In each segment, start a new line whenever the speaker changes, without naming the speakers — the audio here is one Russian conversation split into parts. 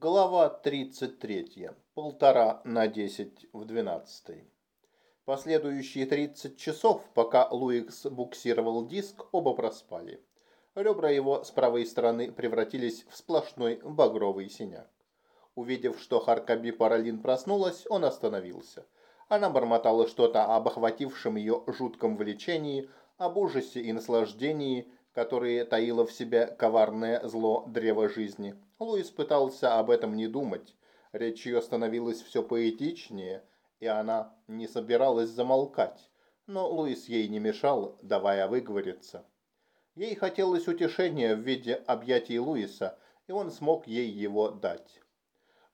Глава 33. Полтора на 10 в 12. Последующие 30 часов, пока Луикс буксировал диск, оба проспали. Ребра его с правой стороны превратились в сплошной багровый синяк. Увидев, что Харкаби Паралин проснулась, он остановился. Она бормотала что-то об охватившем ее жутком влечении, об ужасе и наслаждении, которые таило в себе коварное зло древа жизни. Луис пытался об этом не думать. Речь ее становилась все поэтичнее, и она не собиралась замолкать. Но Луис ей не мешал, давая выговориться. Ей хотелось утешения в виде объятий Луиса, и он смог ей его дать.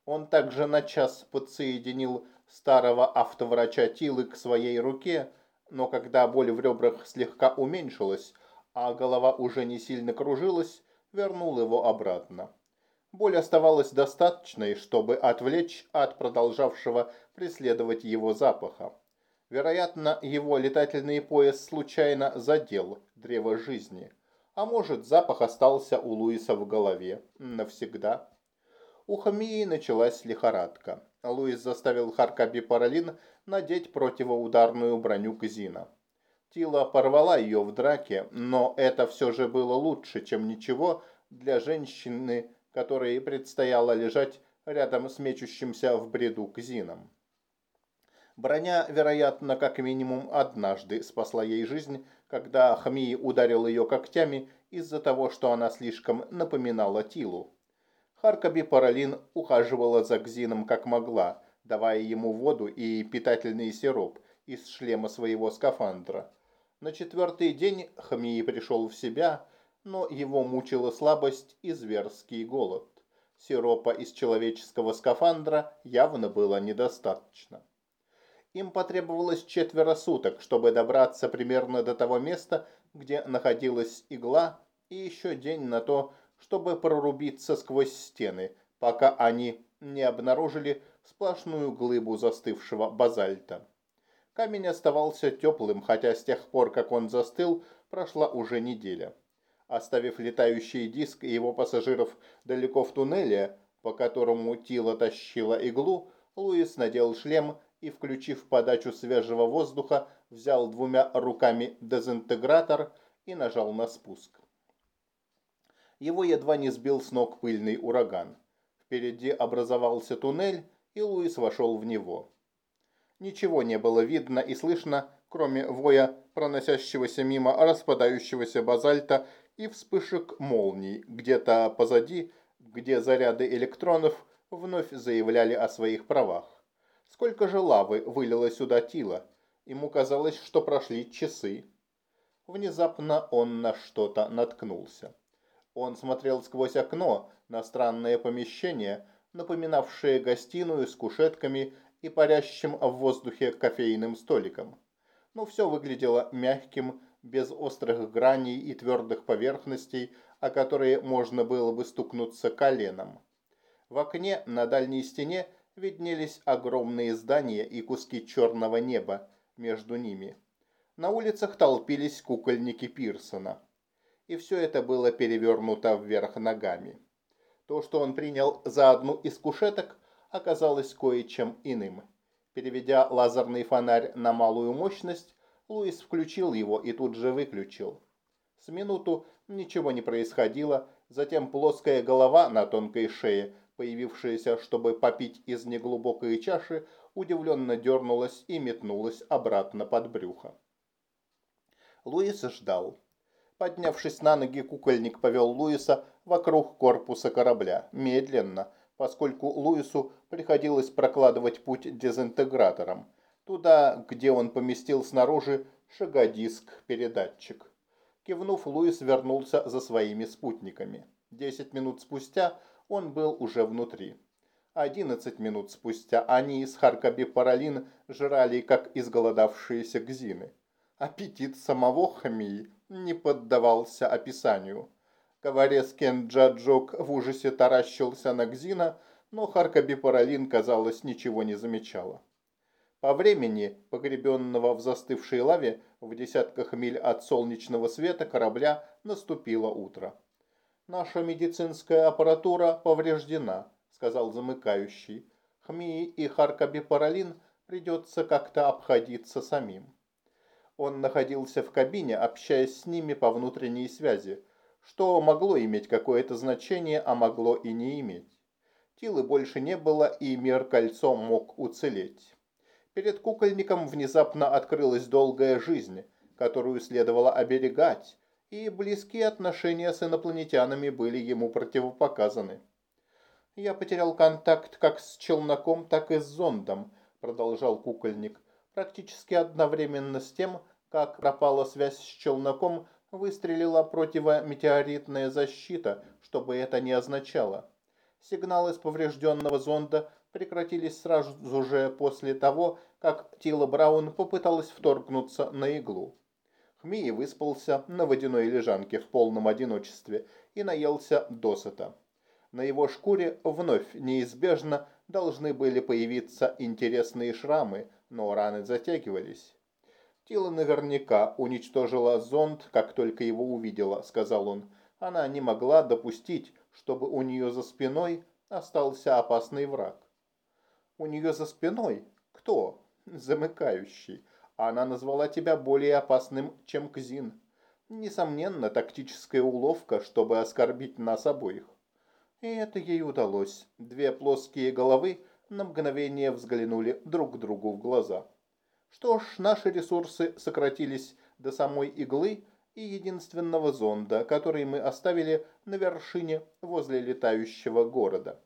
Он также на час подсоединил старого автоврача Тилы к своей руке, но когда боль в ребрах слегка уменьшилась, а голова уже не сильно кружилась, вернул его обратно. Боль оставалась достаточной, чтобы отвлечь от продолжавшего преследовать его запаха. Вероятно, его летательный пояс случайно задел древо жизни. А может, запах остался у Луиса в голове навсегда. У Хамии началась лихорадка. Луис заставил Харкаби Паралин надеть противоударную броню Казина. Тила порвала ее в драке, но это все же было лучше, чем ничего для женщины, которой предстояло лежать рядом с мечущимся в бреду Кзином. Броня, вероятно, как минимум однажды спасла ей жизнь, когда Хми ударил ее когтями из-за того, что она слишком напоминала Тилу. Харкаби Паралин ухаживала за Кзином как могла, давая ему воду и питательный сироп из шлема своего скафандра. На четвертый день Хамии пришел в себя, но его мучила слабость и зверский голод. Сиропа из человеческого скафандра явно было недостаточно. Им потребовалось четверо суток, чтобы добраться примерно до того места, где находилась игла, и еще день на то, чтобы прорубиться сквозь стены, пока они не обнаружили сплошную глыбу застывшего базальта. Камень оставался теплым, хотя с тех пор, как он застыл, прошла уже неделя. Оставив летающий диск и его пассажиров далеко в туннеле, по которому Тила тащила иглу, Луис надел шлем и, включив подачу свежего воздуха, взял двумя руками дезинтегратор и нажал на спуск. Его едва не сбил с ног пыльный ураган. Впереди образовался туннель, и Луис вошел в него. Ничего не было видно и слышно, кроме воя проносящегося мимо распадающегося базальта и вспышек молний. Где-то позади, где заряды электронов вновь заявляли о своих правах. Сколько же лавы вылило сюда Тила? Ему казалось, что прошли часы. Внезапно он на что-то наткнулся. Он смотрел сквозь окно на странное помещение, напоминавшее гостиную с кушетками и парящим в воздухе кофейным столиком. Но все выглядело мягким, без острых граней и твердых поверхностей, о которые можно было бы стукнуться коленом. В окне на дальней стене виднелись огромные здания и куски черного неба между ними. На улицах толпились кукольники Пирсона. И все это было перевернуто вверх ногами. То, что он принял за одну из кушеток, оказалось кое-чем иным. Переведя лазерный фонарь на малую мощность, Луис включил его и тут же выключил. С минуту ничего не происходило, затем плоская голова на тонкой шее, появившаяся, чтобы попить из неглубокой чаши, удивленно дернулась и метнулась обратно под брюхо. Луис ждал. Поднявшись на ноги, кукольник повел Луиса вокруг корпуса корабля, медленно, поскольку Луису приходилось прокладывать путь дезинтегратором, туда, где он поместил снаружи шагодиск-передатчик. Кивнув, Луис вернулся за своими спутниками. Десять минут спустя он был уже внутри. Одиннадцать минут спустя они из Харкаби Паралин жрали, как изголодавшиеся гзины. Аппетит самого Хамии не поддавался описанию. Коварескен Джаджок в ужасе таращился на Гзина, но Харкаби Паралин, казалось, ничего не замечала. По времени, погребенного в застывшей лаве, в десятках миль от солнечного света корабля наступило утро. «Наша медицинская аппаратура повреждена», сказал замыкающий. Хмии и Харкаби Паралин придется как-то обходиться самим. Он находился в кабине, общаясь с ними по внутренней связи, что могло иметь какое-то значение, а могло и не иметь. Тилы больше не было, и мир кольцом мог уцелеть. Перед кукольником внезапно открылась долгая жизнь, которую следовало оберегать, и близкие отношения с инопланетянами были ему противопоказаны. «Я потерял контакт как с челноком, так и с зондом», – продолжал кукольник. «Практически одновременно с тем, как пропала связь с челноком, выстрелила противометеоритная защита, что бы это ни означало. Сигналы с поврежденного зонда прекратились сразу же после того, как Тила Браун попыталась вторгнуться на иглу. Хмии выспался на водяной лежанке в полном одиночестве и наелся досыта. На его шкуре вновь неизбежно должны были появиться интересные шрамы, но раны затягивались. Тила наверняка уничтожила зонд, как только его увидела, сказал он. Она не могла допустить, чтобы у нее за спиной остался опасный враг. У нее за спиной? Кто? Замыкающий. Она назвала тебя более опасным, чем Кзин. Несомненно, тактическая уловка, чтобы оскорбить нас обоих. И это ей удалось. Две плоские головы на мгновение взглянули друг другу в глаза. Что ж, наши ресурсы сократились до самой иглы и единственного зонда, который мы оставили на вершине возле летающего города.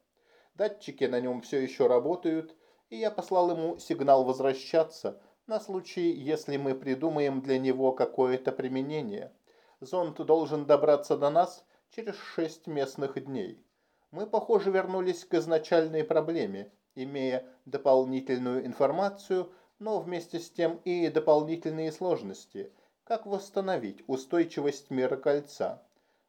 Датчики на нем все еще работают, и я послал ему сигнал возвращаться на случай, если мы придумаем для него какое-то применение. Зонд должен добраться до нас через шесть местных дней. Мы, похоже, вернулись к изначальной проблеме, имея дополнительную информацию, но вместе с тем и дополнительные сложности, как восстановить устойчивость мира кольца.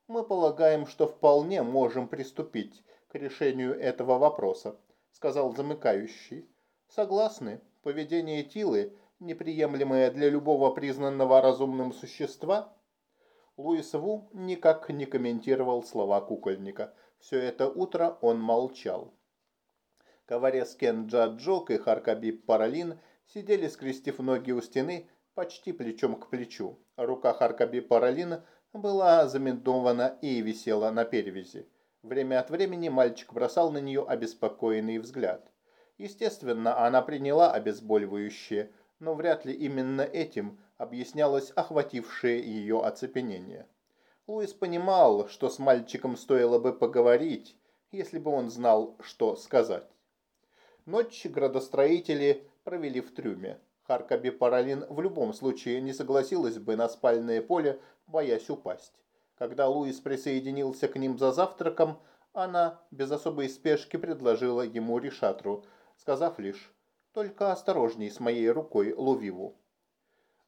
Мы полагаем, что вполне можем приступить к решению этого вопроса, сказал замыкающий. Согласны, поведение Тилы, неприемлемое для любого признанного разумным существа? Луис Ву никак не комментировал слова кукольника. Все это утро он молчал. Коварескен Джаджок и Харкаби Паралин сидели, скрестив ноги у стены, почти плечом к плечу. Рука Харкаби Паралина была замедована и висела на перевязи. Время от времени мальчик бросал на нее обеспокоенный взгляд. Естественно, она приняла обезболивающее, но вряд ли именно этим объяснялось охватившее ее оцепенение. Луис понимал, что с мальчиком стоило бы поговорить, если бы он знал, что сказать. Ночь градостроители провели в трюме. Харкаби Паралин в любом случае не согласилась бы на спальное поле, боясь упасть. Когда Луис присоединился к ним за завтраком, она без особой спешки предложила ему решатру, сказав лишь «Только осторожней с моей рукой, Лувиву».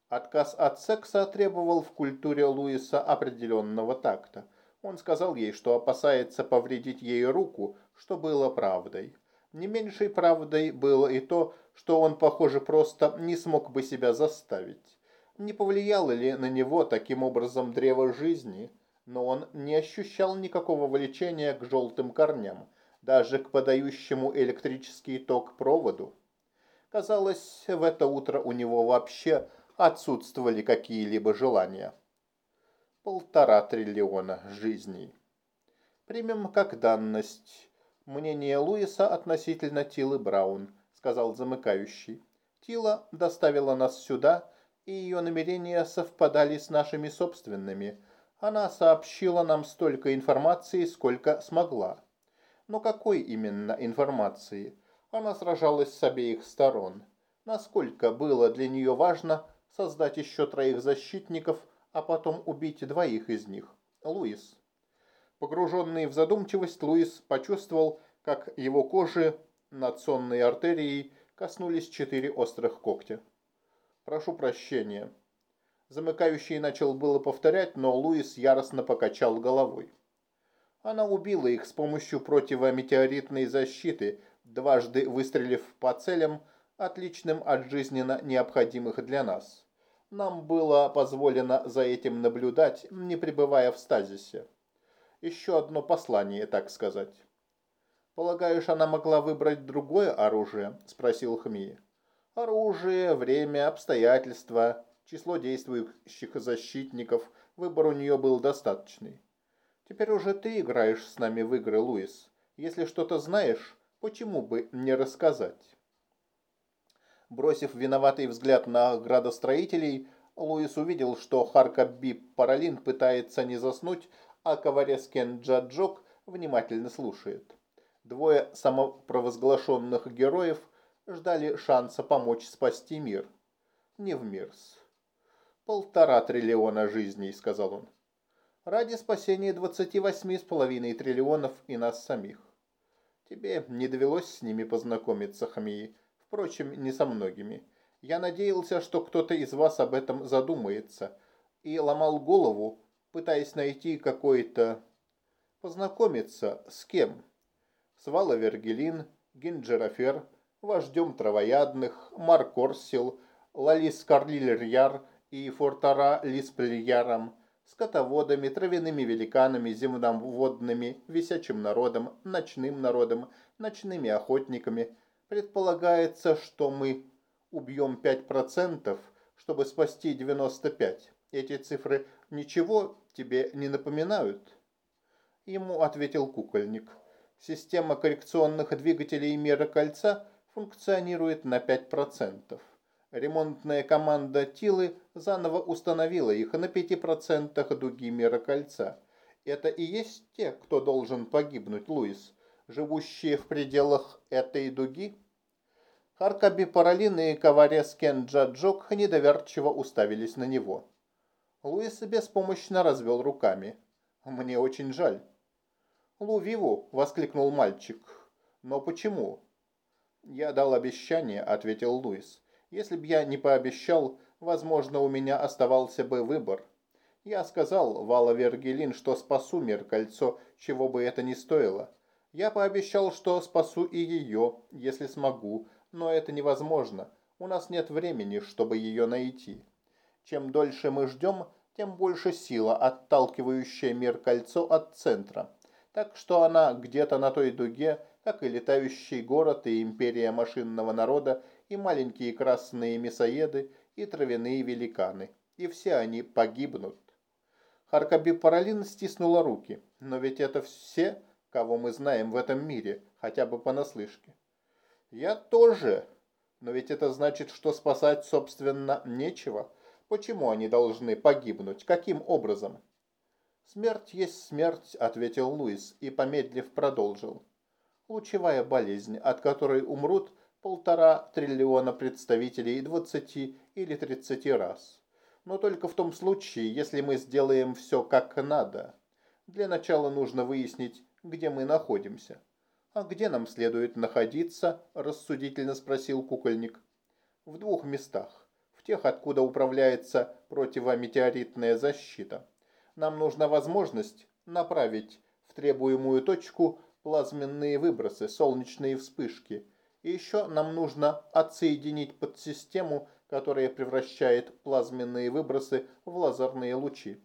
Отказ от секса требовал в культуре Луиса определенного такта. Он сказал ей, что опасается повредить ей руку, что было правдой. Не меньшей правдой было и то, что он, похоже, просто не смог бы себя заставить. Не повлияло ли на него таким образом древо жизни? Но он не ощущал никакого влечения к желтым корням, даже к подающему электрический ток проводу. Казалось, в это утро у него вообще отсутствовали какие-либо желания. Полтора триллиона жизней. Примем как данность мнение Луиса относительно Тилы Браун, сказал замыкающий. Тила доставила нас сюда, и ее намерения совпадали с нашими собственными. Она сообщила нам столько информации, сколько смогла. Но какой именно информации? Она сражалась с обеих сторон. Насколько было для нее важно создать еще троих защитников, а потом убить двоих из них? Луис. Погруженный в задумчивость, Луис почувствовал, как его кожи над сонной артерией коснулись четыре острых когтя. Прошу прощения. Замыкающий начал было повторять, но Луис яростно покачал головой. Она убила их с помощью противометеоритной защиты, дважды выстрелив по целям, отличным от жизненно необходимых для нас. Нам было позволено за этим наблюдать, не пребывая в стазисе. Еще одно послание, так сказать. «Полагаешь, она могла выбрать другое оружие?» – спросил Хми. «Оружие, время, обстоятельства, число действующих защитников. Выбор у нее был достаточный. Теперь уже ты играешь с нами в игры, Луис. Если что-то знаешь, почему бы не рассказать?» Бросив виноватый взгляд на градостроителей, Луис увидел, что Харкаби Паралин пытается не заснуть, а Коварескен Джаджок внимательно слушает. Двое самопровозглашенных героев ждали шанса помочь спасти мир. Не в мирс. «Полтора триллиона жизней», — сказал он. «Ради спасения двадцати восьми с половиной триллионов и нас самих. Тебе не довелось с ними познакомиться, Хамии, впрочем, не со многими. Я надеялся, что кто-то из вас об этом задумается, и ломал голову, пытаясь найти какой-то... Познакомиться с кем? С Вала Вергелин, Гинджерофер, вождем травоядных, Маркорсил, Лалис Карлильяр и Фортара Лиспльяром, скотоводами, травяными великанами, земноводными, висячим народом, ночным народом, ночными охотниками. Предполагается, что мы убьем 5%, чтобы спасти 95%. Эти цифры ничего тебе не напоминают?» Ему ответил кукольник. Система коррекционных двигателей мира кольца функционирует на 5%. Ремонтная команда Тилы заново установила их на 5% дуги мира кольца. Это и есть те, кто должен погибнуть, Луис, живущие в пределах этой дуги? Харкаби Паралин и Каварес Кенджаджок недоверчиво уставились на него. Луис беспомощно развел руками. «Мне очень жаль». «Лувиву!» – воскликнул мальчик. «Но почему?» «Я дал обещание», – ответил Луис. «Если б я не пообещал, возможно, у меня оставался бы выбор. Я сказал Вала Вергелин, что спасу мир кольцо, чего бы это ни стоило. Я пообещал, что спасу и ее, если смогу, но это невозможно. У нас нет времени, чтобы ее найти. Чем дольше мы ждем, тем больше сила, отталкивающая мир кольцо от центра. Так что она где-то на той дуге, как и летающий город, и империя машинного народа, и маленькие красные мясоеды, и травяные великаны. И все они погибнут. Харкаби Паралин стиснула руки. Но ведь это все, кого мы знаем в этом мире, хотя бы понаслышке. Я тоже. Но ведь это значит, что спасать, собственно, нечего. Почему они должны погибнуть? Каким образом? «Смерть есть смерть», — ответил Луис и, помедлив, продолжил. «Лучевая болезнь, от которой умрут полтора триллиона представителей двадцати или тридцати раз. Но только в том случае, если мы сделаем все как надо. Для начала нужно выяснить, где мы находимся». «А где нам следует находиться?» – рассудительно спросил кукольник. «В двух местах. В тех, откуда управляется противометеоритная защита нам нужна возможность направить в требуемую точку плазменные выбросы, солнечные вспышки. И еще нам нужно отсоединить подсистему, которая превращает плазменные выбросы в лазерные лучи.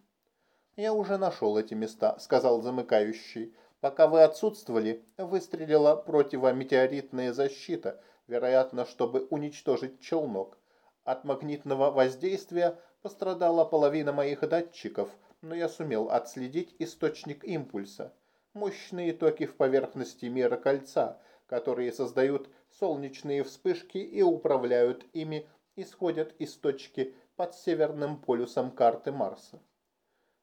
«Я уже нашел эти места», — сказал замыкающий. «Пока вы отсутствовали, выстрелила противометеоритная защита, вероятно, чтобы уничтожить челнок. От магнитного воздействия пострадала половина моих датчиков, но я сумел отследить источник импульса. Мощные токи в поверхности мира кольца, которые создают солнечные вспышки и управляют ими, исходят из точки под северным полюсом карты Марса.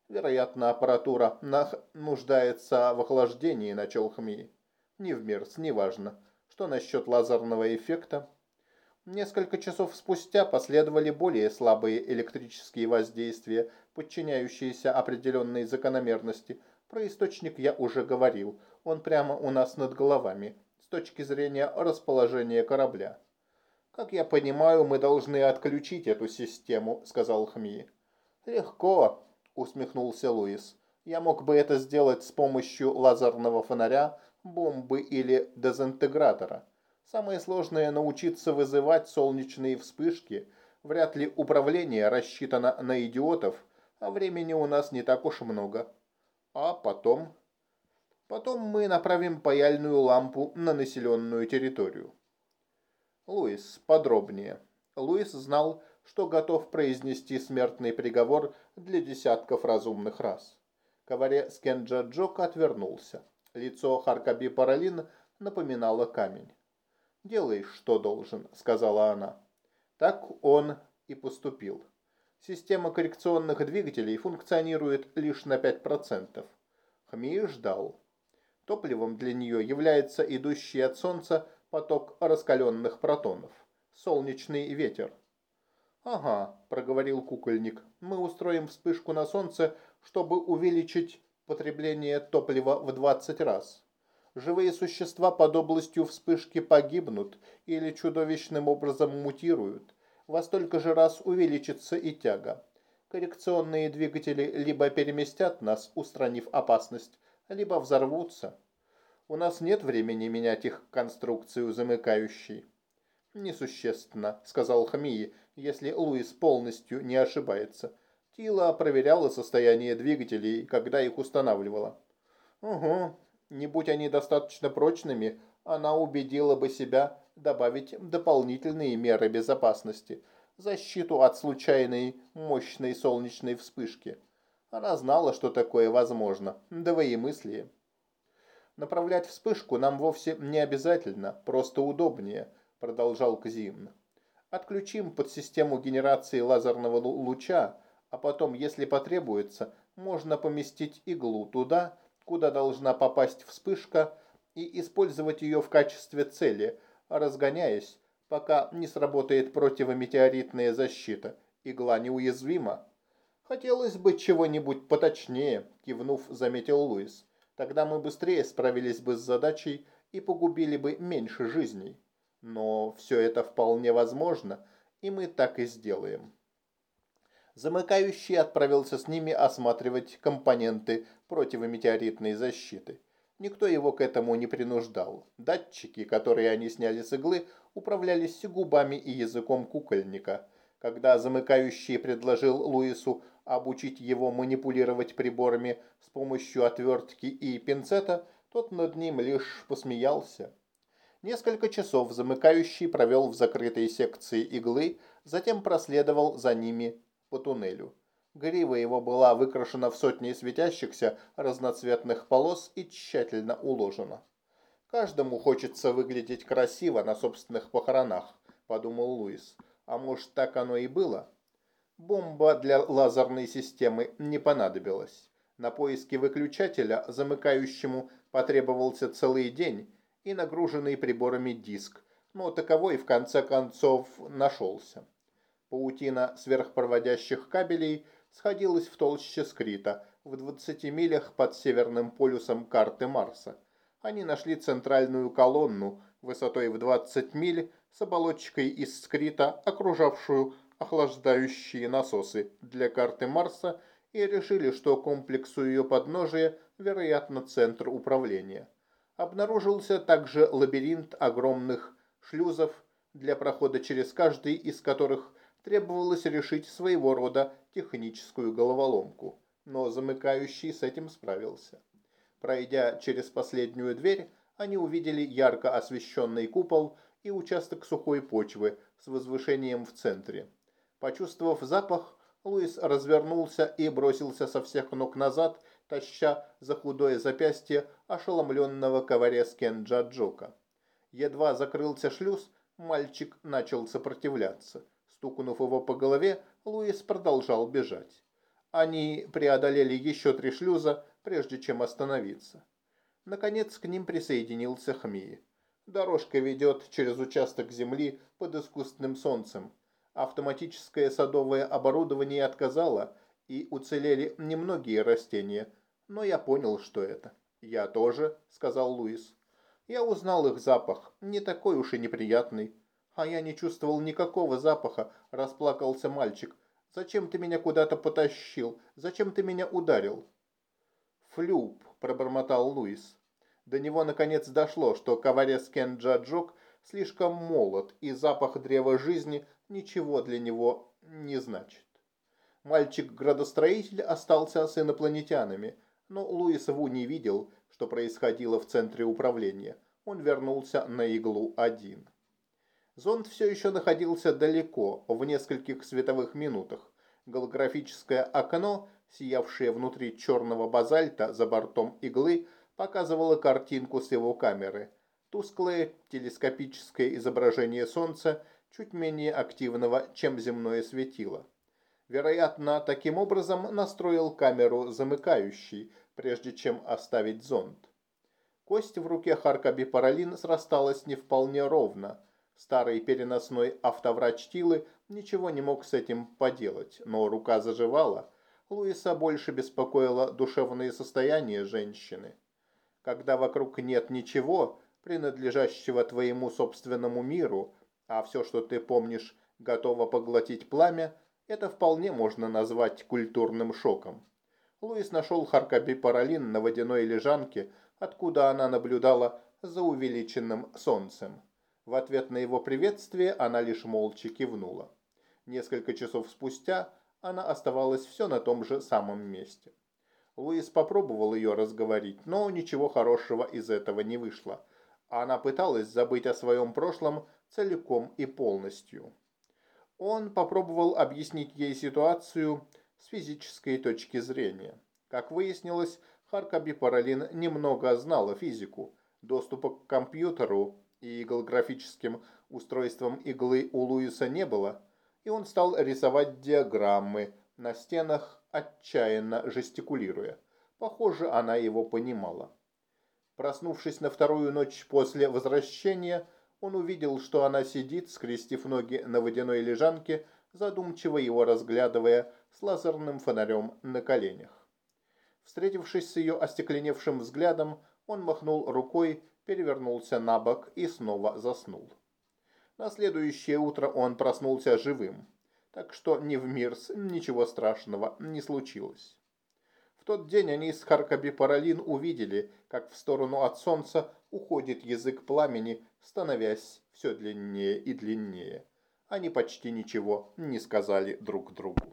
Вероятно, аппаратура нуждается в охлаждении, начал Хми. Не в Мирс, неважно. Что насчет лазерного эффекта? Несколько часов спустя последовали более слабые электрические воздействия, подчиняющиеся определенной закономерности. Про источник я уже говорил, он прямо у нас над головами, с точки зрения расположения корабля. «Как я понимаю, мы должны отключить эту систему», — сказал Хми. «Легко», — усмехнулся Луис. «Я мог бы это сделать с помощью лазерного фонаря, бомбы или дезинтегратора». Самое сложное – научиться вызывать солнечные вспышки. Вряд ли управление рассчитано на идиотов, а времени у нас не так уж много. А потом... Потом мы направим паяльную лампу на населенную территорию. Луис, подробнее. Луис знал, что готов произнести смертный приговор для десятков разумных рас. Каваре Скенджа Джок отвернулся. Лицо Харкаби Паралин напоминало камень. «Делай, что должен», — сказала она. Так он и поступил. Система коррекционных двигателей функционирует лишь на 5%. Хмей ждал. Топливом для нее является идущий от Солнца поток раскаленных протонов. Солнечный ветер. «Ага», – проговорил кукольник, – «мы устроим вспышку на Солнце, чтобы увеличить потребление топлива в 20 раз. Живые существа под областью вспышки погибнут или чудовищным образом мутируют. Во столько же раз увеличится и тяга. Коррекционные двигатели либо переместят нас, устранив опасность, либо взорвутся. У нас нет времени менять их конструкцию замыкающей. «Несущественно», — сказал Хамии, если Луис полностью не ошибается. Тила проверяла состояние двигателей, когда их устанавливала. «Угу, не будь они достаточно прочными, она убедила бы себя добавить дополнительные меры безопасности, защиту от случайной мощной солнечной вспышки. Она знала, что такое возможно, двоемыслие. Направлять вспышку нам вовсе не обязательно, просто удобнее, продолжал Кзимн. Отключим подсистему генерации лазерного луча, а потом, если потребуется, можно поместить иглу туда, куда должна попасть вспышка, и использовать ее в качестве цели, разгоняясь, пока не сработает противометеоритная защита. Игла неуязвима. «Хотелось бы чего-нибудь поточнее», – кивнув, заметил Луис. Тогда мы быстрее справились бы с задачей и погубили бы меньше жизней. Но все это вполне возможно, и мы так и сделаем. Замыкающий отправился с ними осматривать компоненты противометеоритной защиты. Никто его к этому не принуждал. Датчики, которые они сняли с иглы, управлялись губами и языком кукольника. Когда замыкающий предложил Луису обучить его манипулировать приборами с помощью отвертки и пинцета, тот над ним лишь посмеялся. Несколько часов замыкающий провел в закрытой секции иглы, затем проследовал за ними по туннелю. Грива его была выкрашена в сотни светящихся разноцветных полос и тщательно уложена. «Каждому хочется выглядеть красиво на собственных похоронах», – подумал Луис. «А может, так оно и было?» Бомба для лазерной системы не понадобилась. На поиски выключателя замыкающему потребовался целый день и нагруженный приборами диск, но таковой в конце концов нашелся. Паутина сверхпроводящих кабелей сходилась в толще скрита в 20 милях под северным полюсом карты Марса. Они нашли центральную колонну высотой в 20 миль с оболочкой из скрита, окружавшую охлаждающие насосы для карты Марса и решили, что комплекс у ее подножия, вероятно, центр управления. Обнаружился также лабиринт огромных шлюзов, для прохода через каждый из которых требовалось решить своего рода техническую головоломку. Но замыкающий с этим справился. Пройдя через последнюю дверь, они увидели ярко освещенный купол и участок сухой почвы с возвышением в центре. Почувствовав запах, Луис развернулся и бросился со всех ног назад, таща за худое запястье ошеломленного коварескен Джаджока. Едва закрылся шлюз, мальчик начал сопротивляться. Стукнув его по голове, Луис продолжал бежать. Они преодолели еще три шлюза, прежде чем остановиться. Наконец к ним присоединился Хмии. Дорожка ведет через участок земли под искусственным солнцем. Автоматическое садовое оборудование отказало, и уцелели немногие растения, но я понял, что это. «Я тоже», — сказал Луис. Я узнал их запах, не такой уж и неприятный. А я не чувствовал никакого запаха, расплакался мальчик. Зачем ты меня куда-то потащил? Зачем ты меня ударил? Флюп, пробормотал Луис. До него наконец дошло, что Каварес Кен Джаджок слишком молод, и запах древа жизни ничего для него не значит. Мальчик-градостроитель остался с инопланетянами, но Луис Ву не видел, что происходило в центре управления, он вернулся на иглу один. Зонд все еще находился далеко, в нескольких световых минутах. Голографическое окно, сиявшее внутри черного базальта за бортом иглы, показывало картинку с его камеры. Тусклое телескопическое изображение Солнца чуть менее активного, чем земное светило. Вероятно, таким образом настроил камеру замыкающий, прежде чем оставить зонд. Кость в руке Харкаби Паралин срасталась не вполне ровно. Старый переносной автоврач Тилы ничего не мог с этим поделать, но рука заживала. Луиса больше беспокоило душевное состояние женщины. Когда вокруг нет ничего, принадлежащего твоему собственному миру, а все, что ты помнишь, готово поглотить пламя, это вполне можно назвать культурным шоком. Луис нашел Харкаби Паралин на водяной лежанке, откуда она наблюдала за увеличенным солнцем. В ответ на его приветствие она лишь молча кивнула. Несколько часов спустя она оставалась все на том же самом месте. Луис попробовал ее разговорить, но ничего хорошего из этого не вышло. Она пыталась забыть о своем прошлом целиком и полностью. Он попробовал объяснить ей ситуацию с физической точки зрения. Как выяснилось, Харкаби Паралин немного знала физику. Доступа к компьютеру и голографическим устройствам иглы у Луиса не было, и он стал рисовать диаграммы на стенах, отчаянно жестикулируя. Похоже, она его понимала. Проснувшись на вторую ночь после возвращения, он увидел, что она сидит, скрестив ноги на водяной лежанке, задумчиво его разглядывая с лазерным фонарем на коленях. Встретившись с ее остекленевшим взглядом, он махнул рукой, перевернулся на бок и снова заснул. На следующее утро он проснулся живым, так что ни в Мирс ничего страшного не случилось. В тот день они с Харкаби Паралин увидели, как в сторону от солнца уходит язык пламени, становясь все длиннее и длиннее. Они почти ничего не сказали друг другу.